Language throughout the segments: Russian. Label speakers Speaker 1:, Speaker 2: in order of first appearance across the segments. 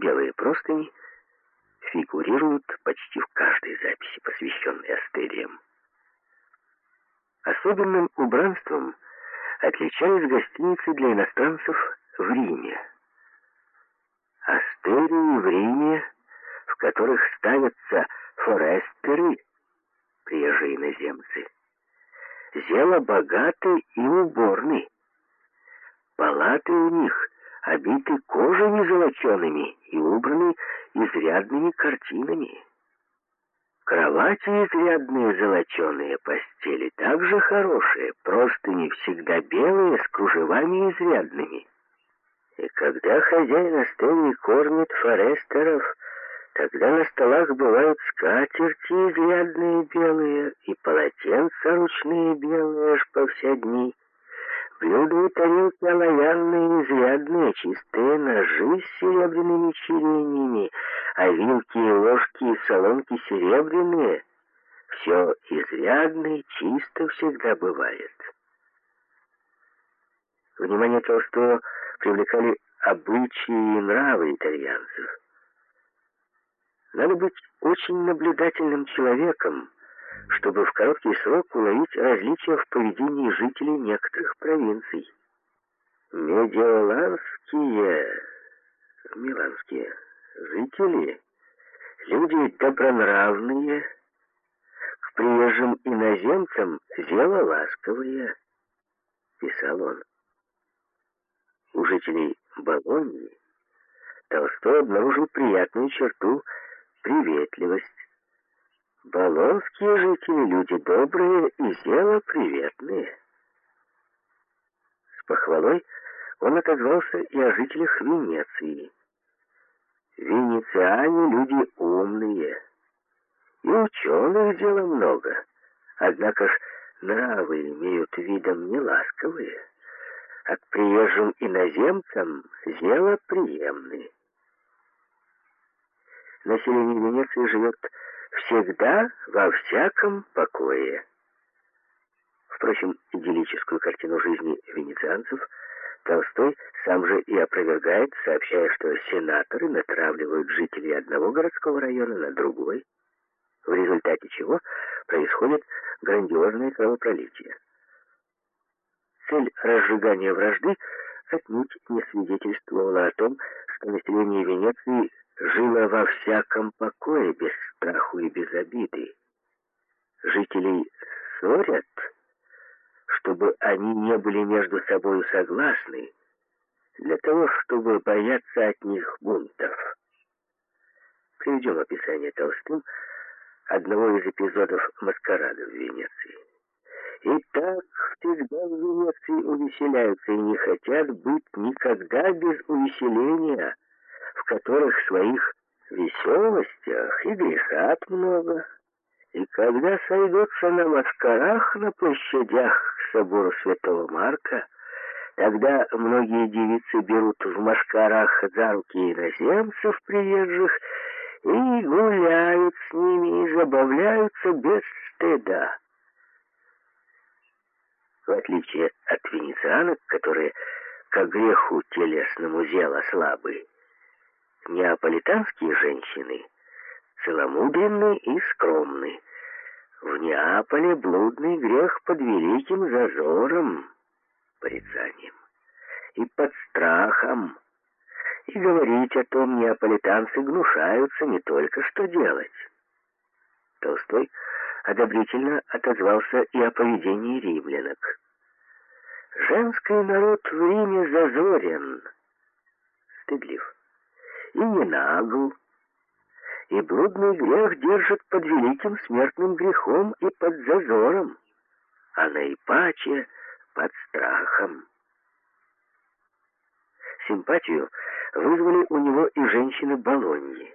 Speaker 1: белые простыни фигурируют почти в каждой записи, посвященной астериям. Особенным убранством отличались гостиницы для иностранцев в Риме. Астерии в Риме, в которых ставятся форестеры, приезжие иноземцы, зело богаты и уборны. Палаты у них обиты кожами золочеными и убраны изрядными картинами. Кровати изрядные золоченые, постели также хорошие, просто не всегда белые, с кружевами изрядными. И когда хозяин Астелии кормит форестеров, тогда на столах бывают скатерти изрядные белые и полотенца ручные белые аж по все дни. Блюда и тарелки оловянные, изрядные, чистые ножи с серебряными чирениями, а вилки и ложки и солонки серебряные. Все изрядно и чисто всегда бывает. Внимание Толстого привлекали обычаи и нравы итальянцев. Надо быть очень наблюдательным человеком, чтобы в короткий срок уловить различия в поведении жителей некоторых провинций. Медиоланские, миланские жители, люди добронравные, к приезжим иноземцам дело ласковые, писал он. У жителей Болонии Толстой обнаружил приятную черту приветливость. Болонские жители люди добрые и дело приветные. С похвалой он отозвался и о жителях Венеции. Венециане люди умные, и ученых дело много, однако ж нравы имеют видом неласковые, а к приезжим иноземцам дело приемные. Население Венеции живет всегда во всяком покое. Впрочем, идиллическую картину жизни венецианцев Толстой сам же и опровергает, сообщая, что сенаторы натравливают жителей одного городского района на другой, в результате чего происходит грандиозное кровопролитие. Цель разжигания вражды отнюдь не свидетельствовала о том, что население Венеции жило во всяком покое, без страху и без обиды. Жителей ссорят, чтобы они не были между собой согласны, для того, чтобы бояться от них бунтов. Приведем описание Толстым одного из эпизодов маскарада в Венеции. И так всегда в Венеции увеселяются и не хотят быть никогда без увеселения, которых своих веселостях и грешат много. И когда сойдутся на маскарах на площадях к собору Святого Марка, тогда многие девицы берут в маскарах за руки иноземцев приезжих и гуляют с ними и забавляются без стыда. В отличие от венецианок, которые к греху телесному зело слабы, неаполитанские женщины целомудренны и скромны. В Неаполе блудный грех под великим зазором, порицанием, и под страхом. И говорить о том неаполитанцы гнушаются не только что делать. Толстой одобрительно отозвался и о поведении римлянок. Женский народ в Риме зазорен, стыдлив, и не нагл, и блудный грех держит под великим смертным грехом и под зазором, а наипаче под страхом. Симпатию вызвали у него и женщины Болоньи.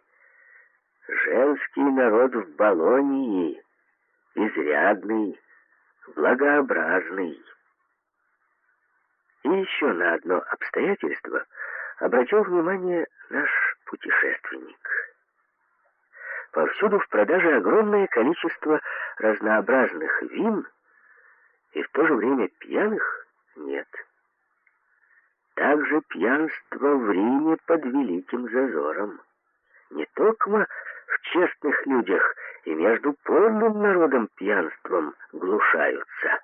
Speaker 1: Женский народ в Болонии изрядный, благообразный. И еще на одно обстоятельство обратил внимание наш путешественник. Повсюду в продаже огромное количество разнообразных вин, и в то же время пьяных нет. также пьянство в Риме под великим зазором. Не только в честных людях и между полным народом пьянством глушаются.